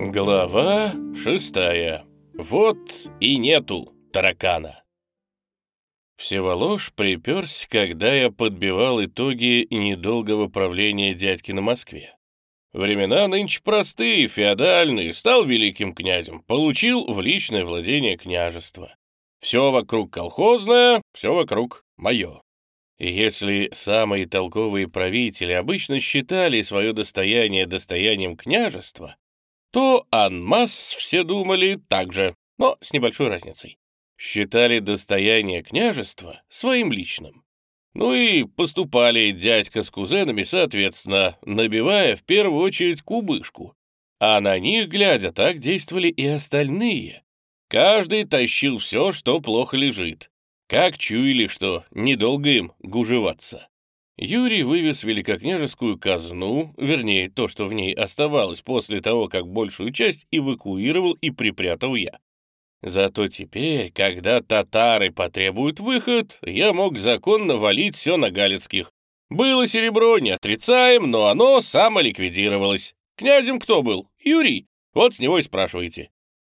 Глава шестая. Вот и нету таракана. Всеволож приперся, когда я подбивал итоги недолгого правления дядьки на Москве. Времена нынче простые, феодальные, стал великим князем, получил в личное владение княжества. Все вокруг колхозное, все вокруг мое. И если самые толковые правители обычно считали свое достояние достоянием княжества, то анмас все думали так же, но с небольшой разницей. Считали достояние княжества своим личным. Ну и поступали дядька с кузенами, соответственно, набивая в первую очередь кубышку. А на них, глядя, так действовали и остальные. Каждый тащил все, что плохо лежит. Как чуяли, что недолго им гужеваться. Юрий вывез великокняжескую казну, вернее, то, что в ней оставалось после того, как большую часть эвакуировал и припрятал я. Зато теперь, когда татары потребуют выход, я мог законно валить все на Галицких. Было серебро, не отрицаем, но оно самоликвидировалось. Князем кто был? Юрий. Вот с него и спрашивайте.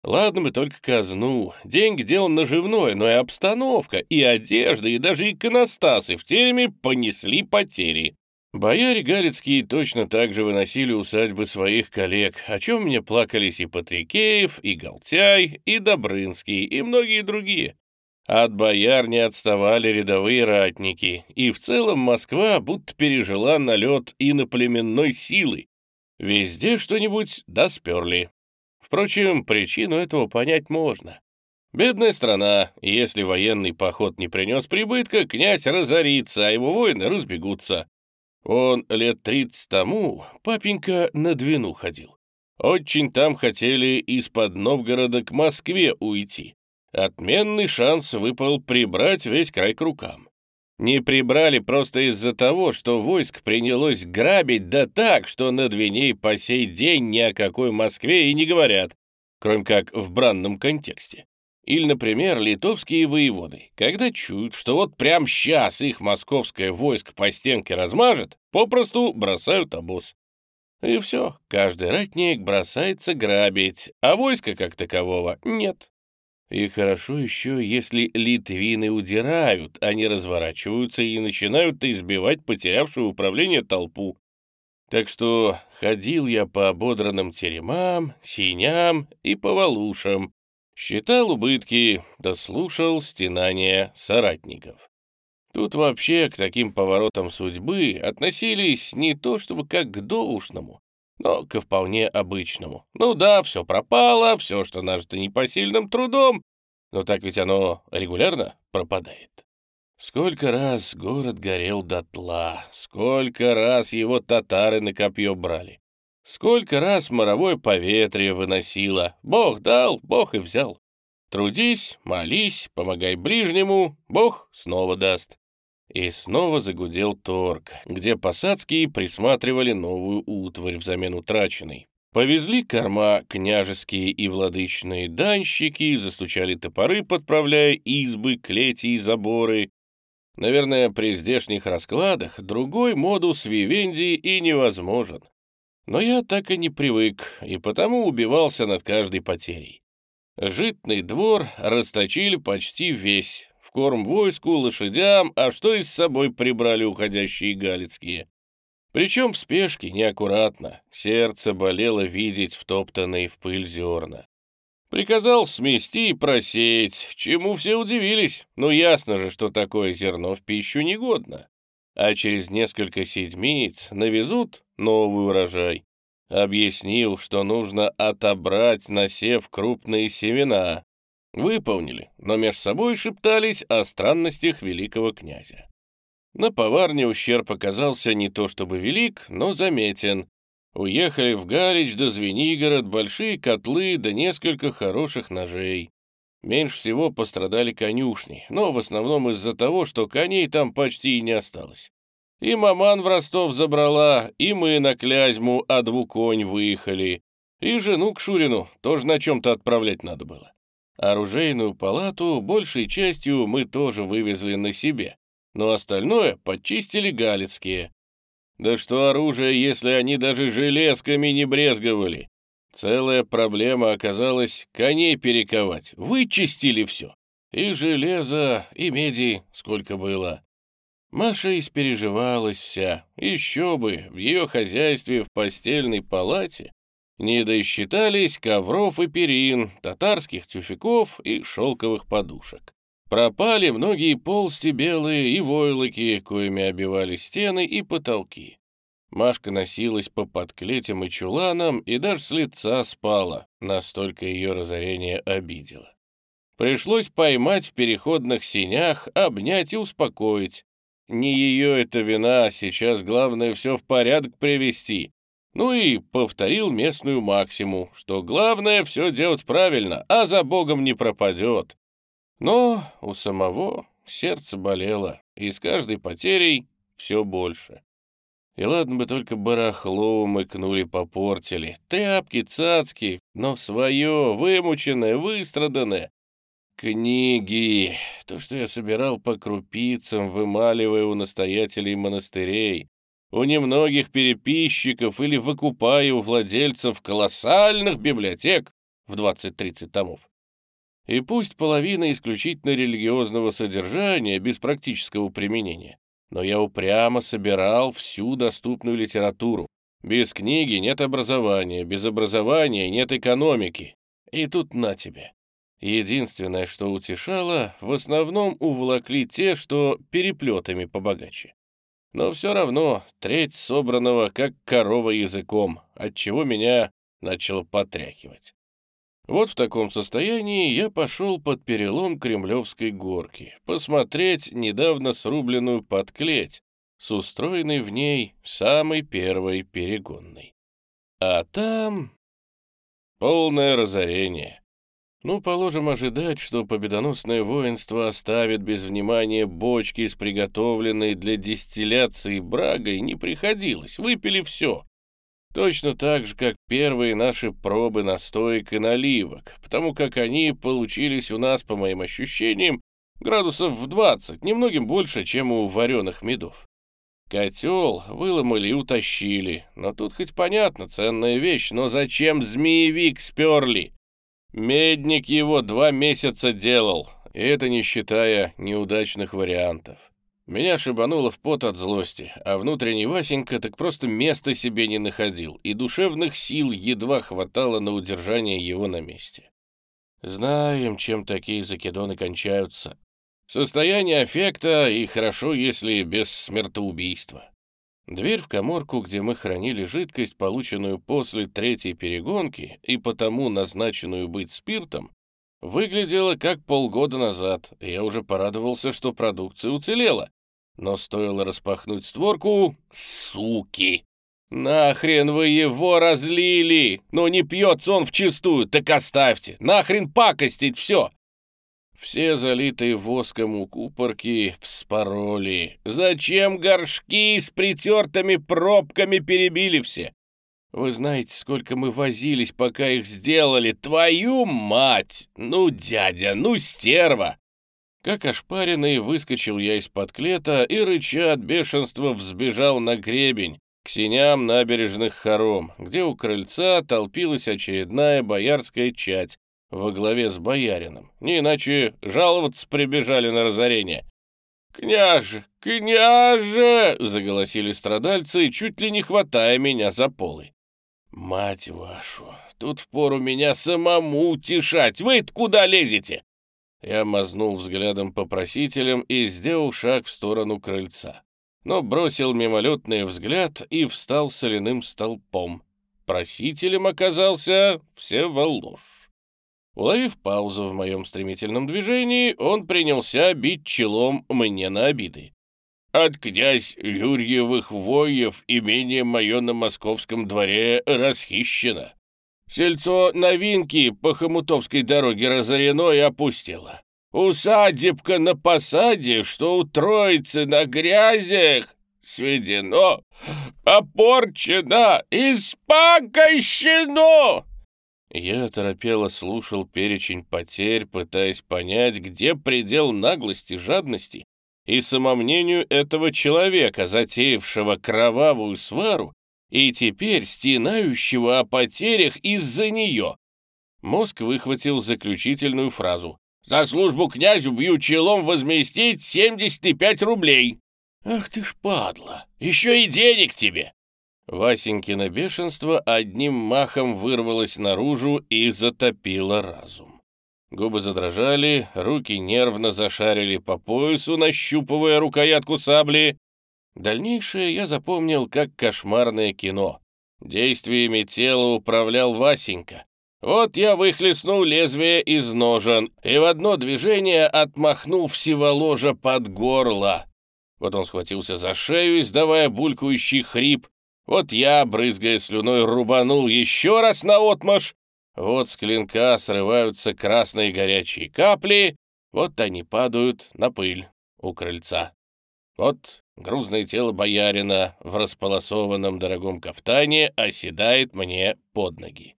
Ладно бы только казну. Деньги дело наживное, но и обстановка, и одежда, и даже иконостасы в тереме понесли потери. Бояре Галицкие точно так же выносили усадьбы своих коллег, о чем мне плакались и Патрикеев, и Галтяй, и Добрынский, и многие другие. От бояр не отставали рядовые ратники, и в целом Москва будто пережила налет иноплеменной силы. Везде что-нибудь досперли. Впрочем, причину этого понять можно. Бедная страна, если военный поход не принес прибытка, князь разорится, а его воины разбегутся. Он лет тридцать тому, папенька, на Двину ходил. Очень там хотели из-под Новгорода к Москве уйти. Отменный шанс выпал прибрать весь край к рукам. Не прибрали просто из-за того, что войск принялось грабить да так, что на Двине по сей день ни о какой Москве и не говорят, кроме как в бранном контексте. Или, например, литовские воеводы, когда чуют, что вот прямо сейчас их московское войско по стенке размажет, попросту бросают обоз. И все, каждый ратник бросается грабить, а войска как такового нет. И хорошо еще, если литвины удирают, они разворачиваются и начинают избивать потерявшую управление толпу. Так что ходил я по ободранным теремам, синям и повалушам, считал убытки, дослушал стенания соратников. Тут вообще к таким поворотам судьбы относились не то чтобы как к доушному, но ко вполне обычному. Ну да, все пропало, все, что нажито непосильным трудом, но так ведь оно регулярно пропадает. Сколько раз город горел дотла, сколько раз его татары на копье брали, сколько раз моровое поветрие выносило. Бог дал, Бог и взял. Трудись, молись, помогай ближнему, Бог снова даст. И снова загудел торг, где посадские присматривали новую утварь взамен утраченной. Повезли корма княжеские и владычные данщики, застучали топоры, подправляя избы, клети и заборы. Наверное, при здешних раскладах другой модус вивенди и невозможен. Но я так и не привык, и потому убивался над каждой потерей. Житный двор расточили почти весь, в корм войску, лошадям, а что и с собой прибрали уходящие галицкие. Причем в спешке, неаккуратно, сердце болело видеть втоптанные в пыль зерна. Приказал смести и просеять, чему все удивились, но ясно же, что такое зерно в пищу негодно. А через несколько седмиц навезут новый урожай. Объяснил, что нужно отобрать, насев крупные семена, Выполнили, но меж собой шептались о странностях великого князя. На поварне ущерб оказался не то чтобы велик, но заметен. Уехали в Галич да Звенигород большие котлы да несколько хороших ножей. Меньше всего пострадали конюшни, но в основном из-за того, что коней там почти и не осталось. И маман в Ростов забрала, и мы на Клязьму, а двуконь выехали. И жену к Шурину тоже на чем-то отправлять надо было. Оружейную палату большей частью мы тоже вывезли на себе, но остальное подчистили галицкие. Да что оружие, если они даже железками не брезговали. Целая проблема оказалась коней перековать. Вычистили все. И железа, и меди сколько было. Маша испереживалась вся. Еще бы, в ее хозяйстве в постельной палате не досчитались ковров и перин, татарских тюфяков и шелковых подушек. Пропали многие полсти белые и войлоки, коими обивали стены и потолки. Машка носилась по подклетям и чуланам и даже с лица спала, настолько ее разорение обидело. Пришлось поймать в переходных синях, обнять и успокоить. Не ее это вина, сейчас главное все в порядок привести. Ну и повторил местную максиму, что главное все делать правильно, а за Богом не пропадет. Но у самого сердце болело, и с каждой потерей все больше. И ладно бы только барахло умыкнули, попортили, тряпки, цацки, но свое, вымученное, выстраданное. Книги, то, что я собирал по крупицам, вымаливая у настоятелей монастырей, у немногих переписчиков или выкупая у владельцев колоссальных библиотек в 20-30 томов. И пусть половина исключительно религиозного содержания, без практического применения, но я упрямо собирал всю доступную литературу. Без книги нет образования, без образования нет экономики. И тут на тебе. Единственное, что утешало, в основном уволокли те, что переплетами побогаче. Но все равно треть собранного, как корова языком, отчего меня начало потряхивать. Вот в таком состоянии я пошел под перелом Кремлевской горки, посмотреть недавно срубленную подклеть с устроенной в ней самой первой перегонной. А там полное разорение. Ну, положим ожидать, что победоносное воинство оставит без внимания бочки с приготовленной для дистилляции брагой не приходилось, выпили все. Точно так же, как первые наши пробы настоек и наливок, потому как они получились у нас, по моим ощущениям, градусов в 20, немногим больше, чем у вареных медов. Котел выломали и утащили, но тут хоть понятно, ценная вещь, но зачем змеевик сперли? Медник его два месяца делал, и это не считая неудачных вариантов. Меня шибануло в пот от злости, а внутренний Васенька так просто места себе не находил, и душевных сил едва хватало на удержание его на месте. Знаем, чем такие закидоны кончаются. Состояние аффекта и хорошо, если без смертоубийства. Дверь в коморку, где мы хранили жидкость, полученную после третьей перегонки и потому назначенную быть спиртом, выглядела как полгода назад, я уже порадовался, что продукция уцелела, но стоило распахнуть створку... Суки! «Нахрен вы его разлили! Но не пьется он вчистую, так оставьте! Нахрен пакостить все!» Все залитые воском у купорки вспороли. Зачем горшки с притертыми пробками перебили все? Вы знаете, сколько мы возились, пока их сделали. Твою мать! Ну, дядя, ну, стерва! Как ошпаренный, выскочил я из-под клета и, рыча от бешенства, взбежал на гребень, к синям набережных хором, где у крыльца толпилась очередная боярская чать во главе с боярином. Не иначе жаловаться прибежали на разорение. «Княже! Княже!» — заголосили страдальцы, чуть ли не хватая меня за полы. «Мать вашу! Тут впору меня самому утешать! вы куда лезете?» Я мазнул взглядом по просителям и сделал шаг в сторону крыльца. Но бросил мимолетный взгляд и встал соляным столпом. Просителем оказался Всеволож. Уловив паузу в моем стремительном движении, он принялся бить челом мне на обиды. «От князь Юрьевых воев имение мое на московском дворе расхищено. Сельцо новинки по Хомутовской дороге разорено и опустело. Усадебка на посаде, что у троицы на грязях, сведено, опорчено, испакощено!» Я торопело слушал перечень потерь, пытаясь понять, где предел наглости, жадности и самомнению этого человека, затеявшего кровавую свару и теперь стенающего о потерях из-за нее. Мозг выхватил заключительную фразу. «За службу князю бью челом возместить 75 рублей!» «Ах ты ж падла! Еще и денег тебе!» Васенькино бешенство одним махом вырвалось наружу и затопило разум. Губы задрожали, руки нервно зашарили по поясу, нащупывая рукоятку сабли. Дальнейшее я запомнил как кошмарное кино. Действиями тела управлял Васенька. Вот я выхлестнул лезвие из ножен и в одно движение отмахнул всего ложа под горло. Вот он схватился за шею, издавая булькающий хрип. Вот я, брызгая слюной, рубанул еще раз на отмаш. Вот с клинка срываются красные горячие капли. Вот они падают на пыль у крыльца. Вот грузное тело боярина в располосованном дорогом кафтане оседает мне под ноги.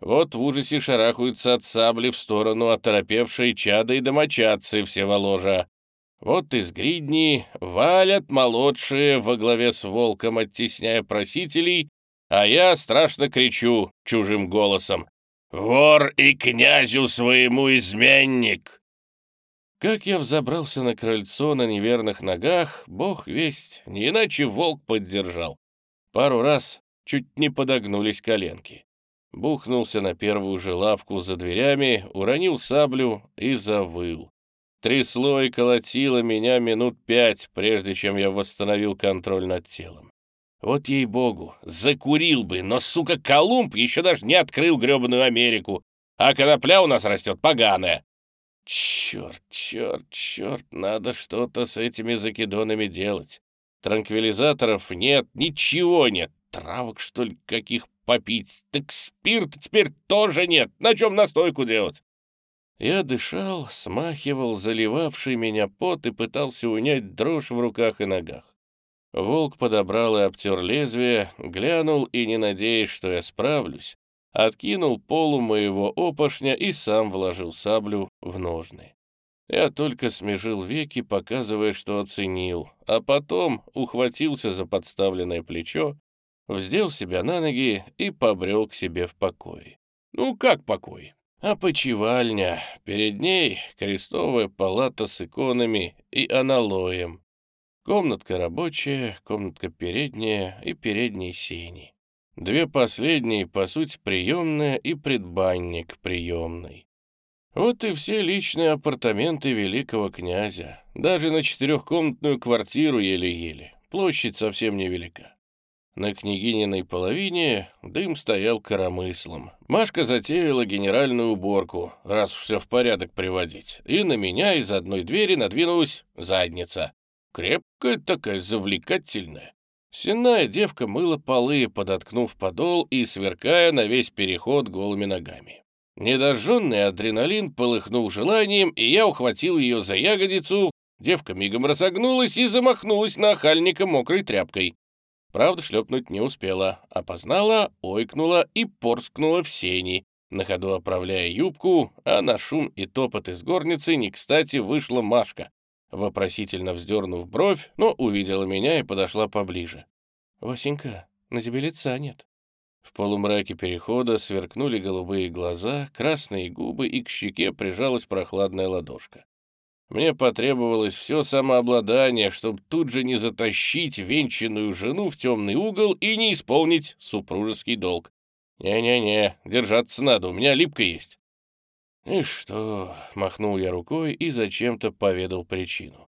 Вот в ужасе шарахаются от сабли в сторону оторопевшей чада и домочадцы всеволожа. Вот из гридни валят молодшие во главе с волком, оттесняя просителей, а я страшно кричу чужим голосом «Вор и князю своему изменник!» Как я взобрался на крыльцо на неверных ногах, бог весть, не иначе волк поддержал. Пару раз чуть не подогнулись коленки. Бухнулся на первую же лавку за дверями, уронил саблю и завыл. Трясло и колотило меня минут пять, прежде чем я восстановил контроль над телом. Вот ей-богу, закурил бы, но, сука, Колумб еще даже не открыл гребаную Америку, а конопля у нас растет поганая. Черт, черт, черт, надо что-то с этими закидонами делать. Транквилизаторов нет, ничего нет. Травок, что ли, каких попить? Так спирта теперь тоже нет. На чем настойку делать? Я дышал, смахивал заливавший меня пот и пытался унять дрожь в руках и ногах. Волк подобрал и обтер лезвие, глянул и, не надеясь, что я справлюсь, откинул полу моего опошня и сам вложил саблю в ножны. Я только смежил веки, показывая, что оценил, а потом ухватился за подставленное плечо, вздел себя на ноги и побрел к себе в покое. Ну, как покой? А почевальня. Перед ней крестовая палата с иконами и аналоем. Комнатка рабочая, комнатка передняя и передние сени. Две последние, по сути, приемная и предбанник приемный. Вот и все личные апартаменты великого князя. Даже на четырехкомнатную квартиру еле-еле. Площадь совсем невелика. На княгининой половине дым стоял коромыслом. Машка затеяла генеральную уборку, раз уж все в порядок приводить, и на меня из одной двери надвинулась задница. Крепкая такая, завлекательная. Сенная девка мыла полы, подоткнув подол и сверкая на весь переход голыми ногами. Недожженный адреналин полыхнул желанием, и я ухватил ее за ягодицу. Девка мигом разогнулась и замахнулась на охальника мокрой тряпкой. Правда, шлепнуть не успела. Опознала, ойкнула и порскнула в сени, на ходу оправляя юбку, а на шум и топот из горницы не кстати вышла Машка вопросительно вздернув бровь, но увидела меня и подошла поближе. «Васенька, на тебе лица нет». В полумраке перехода сверкнули голубые глаза, красные губы, и к щеке прижалась прохладная ладошка. Мне потребовалось все самообладание, чтобы тут же не затащить венчанную жену в темный угол и не исполнить супружеский долг. Не-не-не, держаться надо, у меня липка есть. «И что?» — махнул я рукой и зачем-то поведал причину.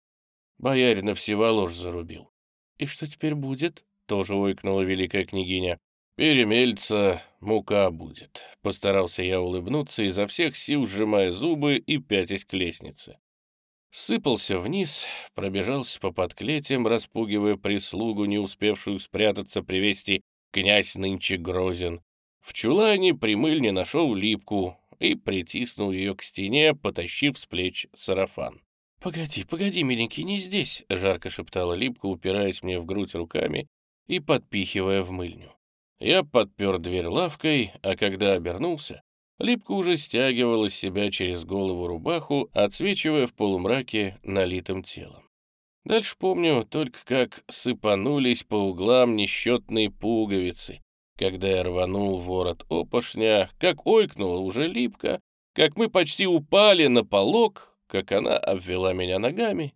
Боярина всеволожь зарубил. «И что теперь будет?» — тоже ойкнула великая княгиня. «Перемельца мука будет», — постарался я улыбнуться, изо всех сил сжимая зубы и пятясь к лестнице. Сыпался вниз, пробежался по подклетям, распугивая прислугу, не успевшую спрятаться при вести «князь нынче грозен». В чулане примыльне нашел липку, и притиснул ее к стене, потащив с плеч сарафан. «Погоди, погоди, миленький, не здесь!» — жарко шептала Липка, упираясь мне в грудь руками и подпихивая в мыльню. Я подпер дверь лавкой, а когда обернулся, Липка уже стягивала с себя через голову рубаху, отсвечивая в полумраке налитым телом. Дальше помню только, как сыпанулись по углам несчетные пуговицы, когда я рванул ворот опошня, как ойкнула уже липко, как мы почти упали на полок, как она обвела меня ногами.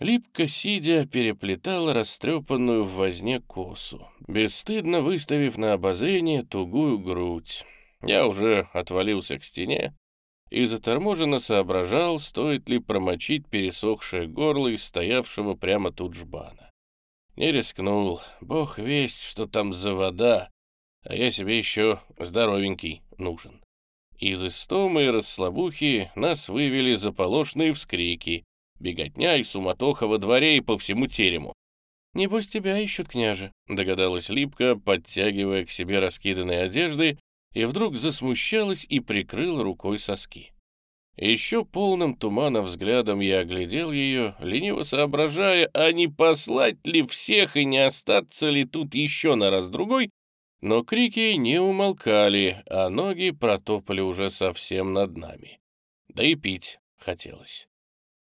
Липко, сидя, переплетала растрепанную в возне косу, бесстыдно выставив на обозрение тугую грудь. Я уже отвалился к стене, и заторможенно соображал, стоит ли промочить пересохшее горло из стоявшего прямо тут жбана. Не рискнул, бог весть, что там за вода, а я себе еще здоровенький нужен. Из истомы и расслабухи нас вывели заполошные вскрики, беготня и суматоха во дворе и по всему терему. «Небось, тебя ищут, княже», — догадалась Липка, подтягивая к себе раскиданные одежды и вдруг засмущалась и прикрыла рукой соски. Еще полным туманом взглядом я оглядел ее, лениво соображая, а не послать ли всех и не остаться ли тут еще на раз-другой, но крики не умолкали, а ноги протопали уже совсем над нами. Да и пить хотелось.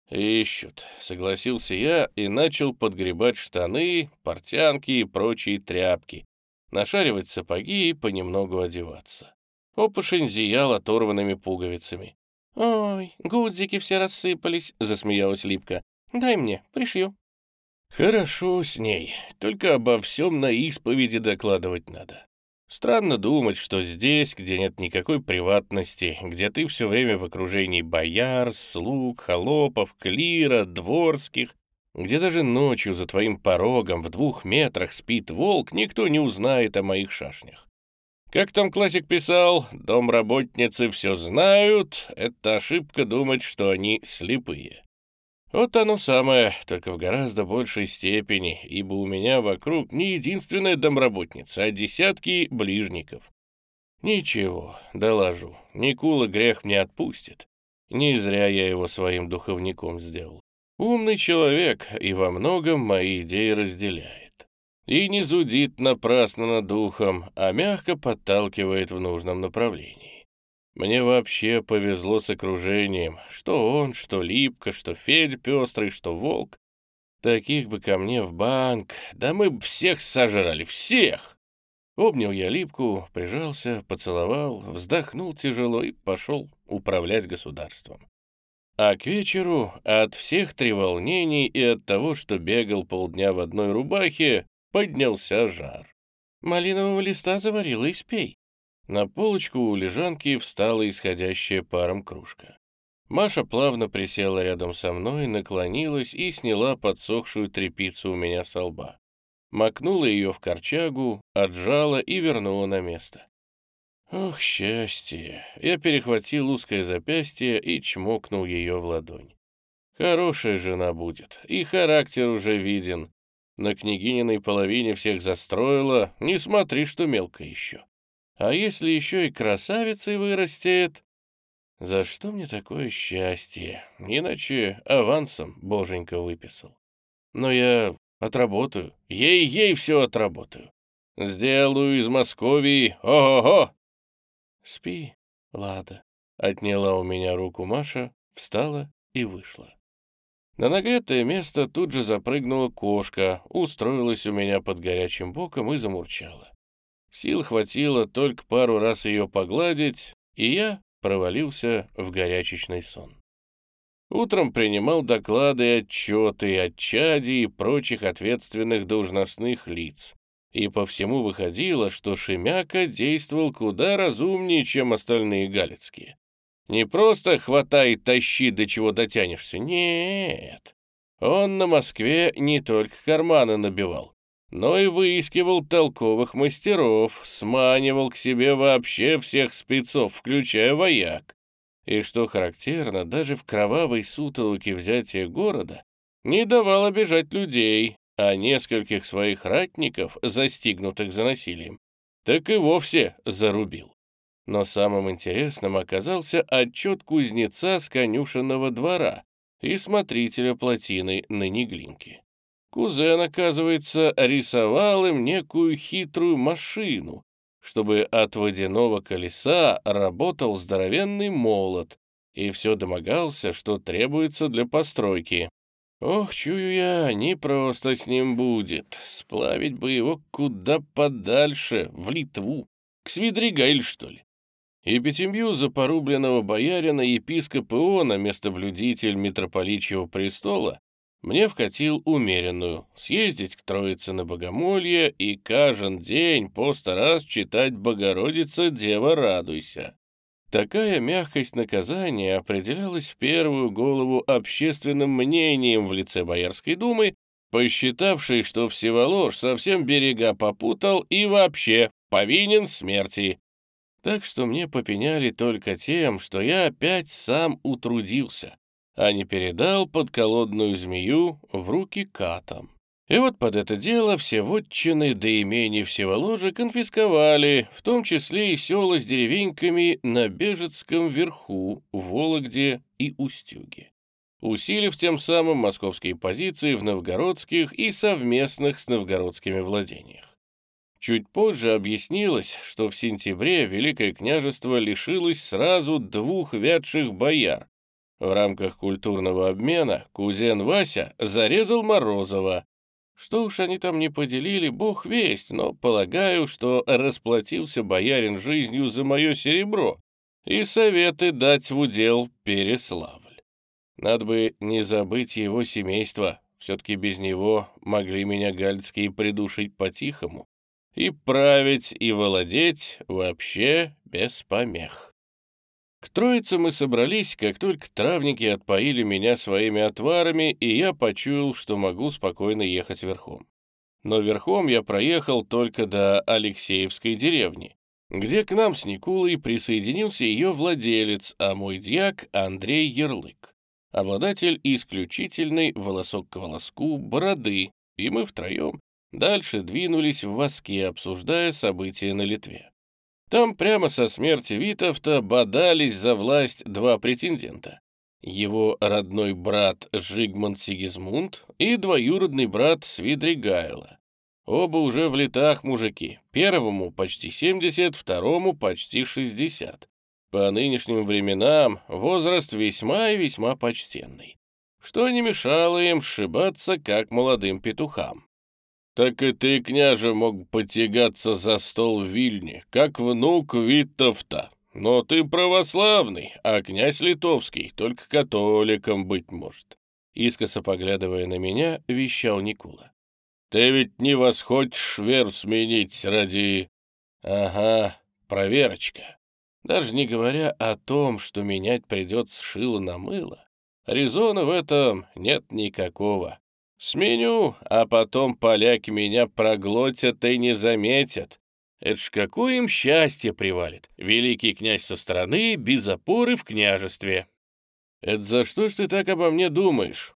«Ищут», — согласился я и начал подгребать штаны, портянки и прочие тряпки, нашаривать сапоги и понемногу одеваться. Опушень зиял оторванными пуговицами. «Ой, гудзики все рассыпались», — засмеялась Липка. «Дай мне, пришью». «Хорошо с ней, только обо всем на исповеди докладывать надо. Странно думать, что здесь, где нет никакой приватности, где ты все время в окружении бояр, слуг, холопов, клира, дворских, где даже ночью за твоим порогом в двух метрах спит волк, никто не узнает о моих шашнях. Как там классик писал, домработницы все знают, это ошибка думать, что они слепые. Вот оно самое, только в гораздо большей степени, ибо у меня вокруг не единственная домработница, а десятки ближников. Ничего, доложу, Никула грех мне отпустит. Не зря я его своим духовником сделал. Умный человек и во многом мои идеи разделяет. И не зудит напрасно над духом, а мягко подталкивает в нужном направлении. Мне вообще повезло с окружением, что он, что Липка, что Федь Пестрый, что Волк. Таких бы ко мне в банк, да мы бы всех сожрали, всех! Обнял я Липку, прижался, поцеловал, вздохнул тяжело и пошел управлять государством. А к вечеру от всех треволнений и от того, что бегал полдня в одной рубахе, поднялся жар. «Малинового листа заварила и спей». На полочку у лежанки встала исходящая паром кружка. Маша плавно присела рядом со мной, наклонилась и сняла подсохшую тряпицу у меня со лба. Макнула ее в корчагу, отжала и вернула на место. Ох, счастье! Я перехватил узкое запястье и чмокнул ее в ладонь. Хорошая жена будет, и характер уже виден. На княгининой половине всех застроила, не смотри, что мелко еще. А если еще и красавицей вырастет... За что мне такое счастье? Иначе авансом боженька выписал. Но я отработаю, ей-ей все отработаю. Сделаю из Московии, ого-го, «Спи, Лада», — отняла у меня руку Маша, встала и вышла. На нагретое место тут же запрыгнула кошка, устроилась у меня под горячим боком и замурчала. Сил хватило только пару раз ее погладить, и я провалился в горячечный сон. Утром принимал доклады и отчеты от чади и прочих ответственных должностных лиц, и по всему выходило, что Шемяка действовал куда разумнее, чем остальные галицкие. Не просто хватай тащи, до чего дотянешься, нет. Он на Москве не только карманы набивал, но и выискивал толковых мастеров, сманивал к себе вообще всех спецов, включая вояк. И что характерно, даже в кровавой сутолоке взятия города не давал обижать людей, а нескольких своих ратников, застигнутых за насилием, так и вовсе зарубил. Но самым интересным оказался отчет кузнеца с конюшенного двора и смотрителя плотины на Неглинке. Кузен, оказывается, рисовал им некую хитрую машину, чтобы от водяного колеса работал здоровенный молот, и все домогался, что требуется для постройки. Ох, чую я, не просто с ним будет. Сплавить бы его куда подальше, в Литву. К Свидригайль, что ли? И пятимью за порубленного боярина епископ Иона, местоблюдитель митрополичьего престола, мне вкатил умеренную, съездить к Троице на Богомолье и каждый день по сто раз читать «Богородица, Дева, радуйся». Такая мягкость наказания определялась в первую голову общественным мнением в лице Боярской думы, посчитавшей, что Всеволож совсем берега попутал и вообще повинен смерти. Так что мне попеняли только тем, что я опять сам утрудился, а не передал подколодную змею в руки катам. И вот под это дело все вотчины до имени Всеволожа конфисковали, в том числе и села с деревеньками на Бежецком верху, Вологде и Устюге, усилив тем самым московские позиции в новгородских и совместных с новгородскими владениях. Чуть позже объяснилось, что в сентябре Великое княжество лишилось сразу двух вятших бояр. В рамках культурного обмена кузен Вася зарезал Морозова. Что уж они там не поделили, бог весть, но полагаю, что расплатился боярин жизнью за мое серебро и советы дать в удел Переславль. Надо бы не забыть его семейство, все-таки без него могли меня гальдские придушить по-тихому и править, и владеть вообще без помех. К троице мы собрались, как только травники отпоили меня своими отварами, и я почуял, что могу спокойно ехать верхом. Но верхом я проехал только до Алексеевской деревни, где к нам с Никулой присоединился ее владелец, а мой дьяк Андрей Ярлык, обладатель исключительной волосок к волоску бороды, и мы втроем Дальше двинулись в воске, обсуждая события на Литве. Там прямо со смерти Витовта бодались за власть два претендента. Его родной брат Жигмунд Сигизмунд и двоюродный брат Свидригайла. Оба уже в летах мужики. Первому почти 70, второму почти 60. По нынешним временам возраст весьма и весьма почтенный. Что не мешало им сшибаться, как молодым петухам. Так и ты, княже, мог потягаться за стол в Вильне, как внук Витовта. Но ты православный, а князь литовский только католиком быть может. Искоса поглядывая на меня, вещал Никула. Ты ведь не восходишь веру сменить ради... Ага, проверочка. Даже не говоря о том, что менять придется шило на мыло, резона в этом нет никакого. Сменю, а потом поляки меня проглотят и не заметят. Это ж какое им счастье привалит. Великий князь со стороны, без опоры в княжестве. Это за что ж ты так обо мне думаешь?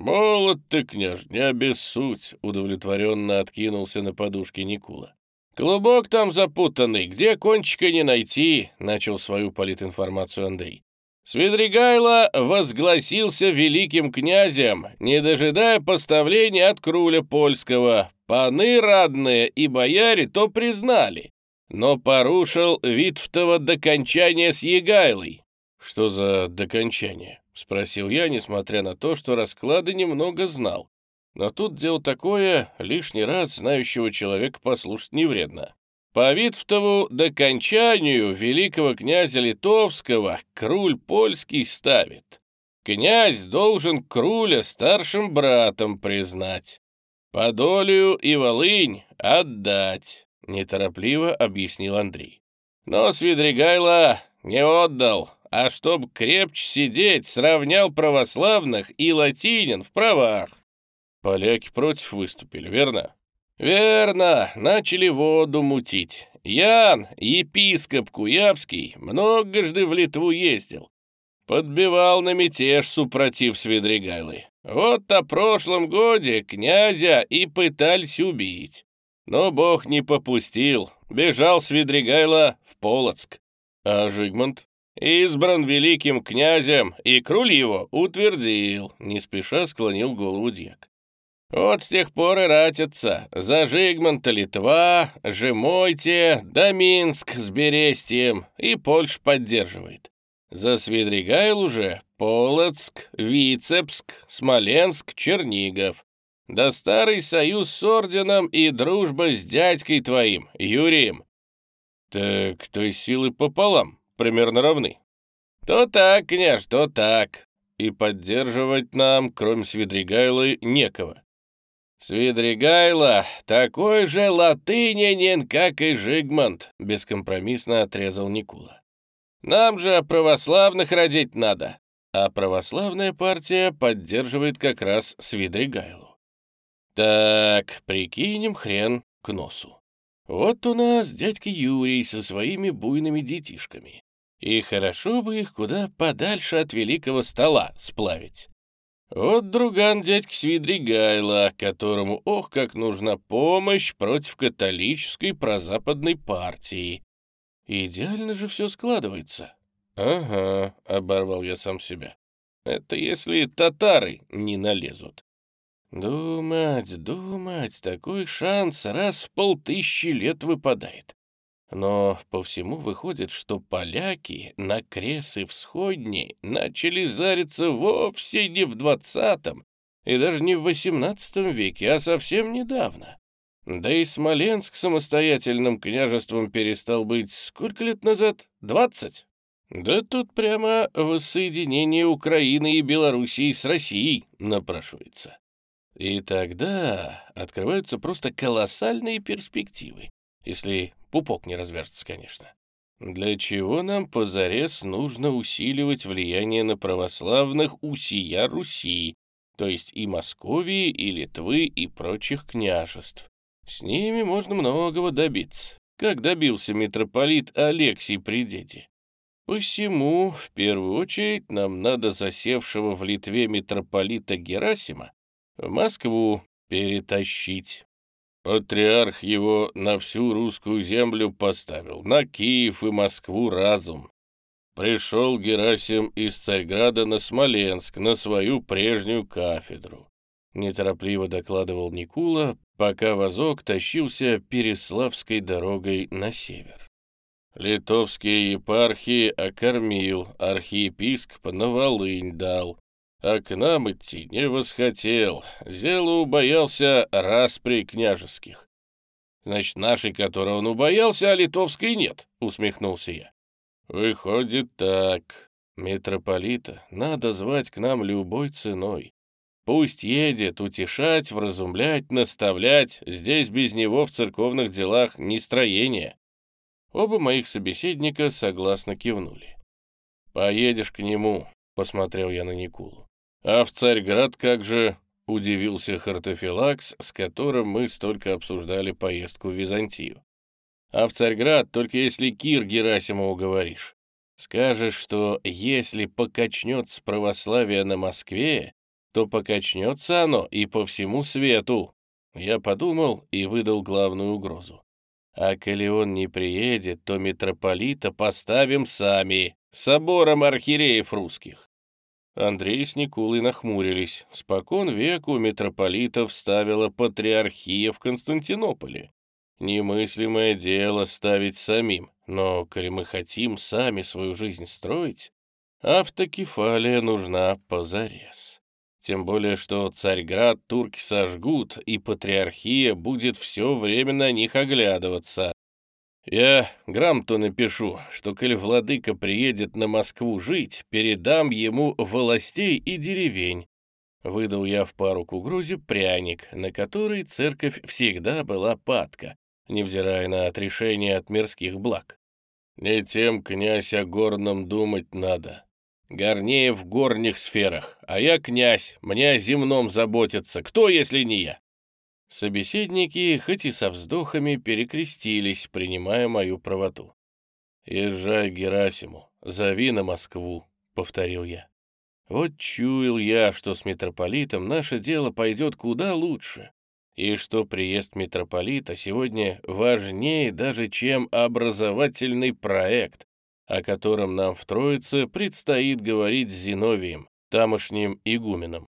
Молод ты, княж, не обессудь, удовлетворенно откинулся на подушке Никула. Клубок там запутанный, где кончика не найти, начал свою политинформацию Андрей. Свидригайло возгласился великим князем, не дожидая поставления от круля польского. Паны радные и бояре то признали, но порушил Витвтова докончание с Егайлой. «Что за докончание?» — спросил я, несмотря на то, что расклады немного знал. Но тут дело такое, лишний раз знающего человека послушать не вредно. По Витвтову докончанию великого князя Литовского круль польский ставит. Князь должен круля старшим братом признать. Подолию и Волынь отдать, неторопливо объяснил Андрей. Но Свидригайло не отдал, а чтоб крепче сидеть, сравнял православных и латинин в правах. Поляки против выступили, верно? «Верно, начали воду мутить. Ян, епископ Куявский, многожды в Литву ездил. Подбивал на мятеж супротив Свидригайлы. Вот о прошлом годе князя и пытались убить. Но бог не попустил, бежал Свидригайло в Полоцк. А Жигмунд? Избран великим князем, и круль его утвердил, не спеша склонил голову дьяк. Вот с тех пор и ратятся. За Жигмонта Литва, Жемойте, да Минск с Берестием, и Польша поддерживает. За Свидригайл уже Полоцк, Вицебск, Смоленск, Чернигов. Да старый союз с орденом и дружба с дядькой твоим, Юрием. Так то есть силы пополам, примерно равны. То так, княж, то так. И поддерживать нам, кроме Свидригайлы, некого. Свидригайло такой же латынянин, как и Жигмонт, бескомпромиссно отрезал Никула. Нам же православных родить надо, а православная партия поддерживает как раз Свидригайлу. Так, прикинем хрен к носу. Вот у нас дядька Юрий со своими буйными детишками. И хорошо бы их куда подальше от великого стола сплавить. Вот друган дядьки Свидригайла, которому ох как нужна помощь против католической прозападной партии. Идеально же все складывается. Ага, оборвал я сам себя. Это если татары не налезут. Думать, думать, такой шанс раз в полтысячи лет выпадает. Но по всему выходит, что поляки на Кресы Всходни начали зариться вовсе не в двадцатом и даже не в восемнадцатом веке, а совсем недавно. Да и Смоленск самостоятельным княжеством перестал быть сколько лет назад? Двадцать? Да тут прямо воссоединение Украины и Белоруссии с Россией напрашивается. И тогда открываются просто колоссальные перспективы, если пупок не развяжется, конечно. Для чего нам позарез нужно усиливать влияние на православных усия Руси, то есть и Московии, и Литвы, и прочих княжеств? С ними можно многого добиться, как добился митрополит Алексий при деде. Посему, в первую очередь, нам надо засевшего в Литве митрополита Герасима в Москву перетащить. Патриарх его на всю русскую землю поставил, на Киев и Москву разум. Пришел Герасим из Царьграда на Смоленск, на свою прежнюю кафедру. Неторопливо докладывал Никула, пока возок тащился Переславской дорогой на север. Литовские епархии окормил, архиепископ на Волынь дал, а к нам идти не восхотел, зелу убоялся распри княжеских. Значит, нашей, которого он убоялся, а литовской нет, усмехнулся я. Выходит так, митрополита надо звать к нам любой ценой. Пусть едет утешать, вразумлять, наставлять, здесь без него в церковных делах не строение. Оба моих собеседника согласно кивнули. «Поедешь к нему», — посмотрел я на Никулу. «А в Царьград как же?» — удивился Хартофилакс, с которым мы столько обсуждали поездку в Византию. «А в Царьград только если Кир Герасимову говоришь. Скажешь, что если покачнется православие на Москве, то покачнется оно и по всему свету». Я подумал и выдал главную угрозу. «А коли он не приедет, то митрополита поставим сами, собором архиереев русских. Андрей с Никулой нахмурились. Спокон веку митрополитов ставила патриархия в Константинополе. Немыслимое дело ставить самим, но, коли мы хотим сами свою жизнь строить, автокефалия нужна позарез. Тем более, что Царьград турки сожгут, и патриархия будет все время на них оглядываться. Я грамоту напишу, что, коль владыка приедет на Москву жить, передам ему властей и деревень. Выдал я в пару к угрозе пряник, на который церковь всегда была падка, невзирая на отрешение от мирских благ. Не тем, князь, о горном думать надо. Горнее в горних сферах, а я князь, мне о земном заботиться, кто, если не я? Собеседники, хоть и со вздохами, перекрестились, принимая мою правоту. «Езжай к Герасиму, зови на Москву», — повторил я. Вот чуял я, что с митрополитом наше дело пойдет куда лучше, и что приезд митрополита сегодня важнее даже, чем образовательный проект, о котором нам в Троице предстоит говорить с Зиновием, тамошним игуменом.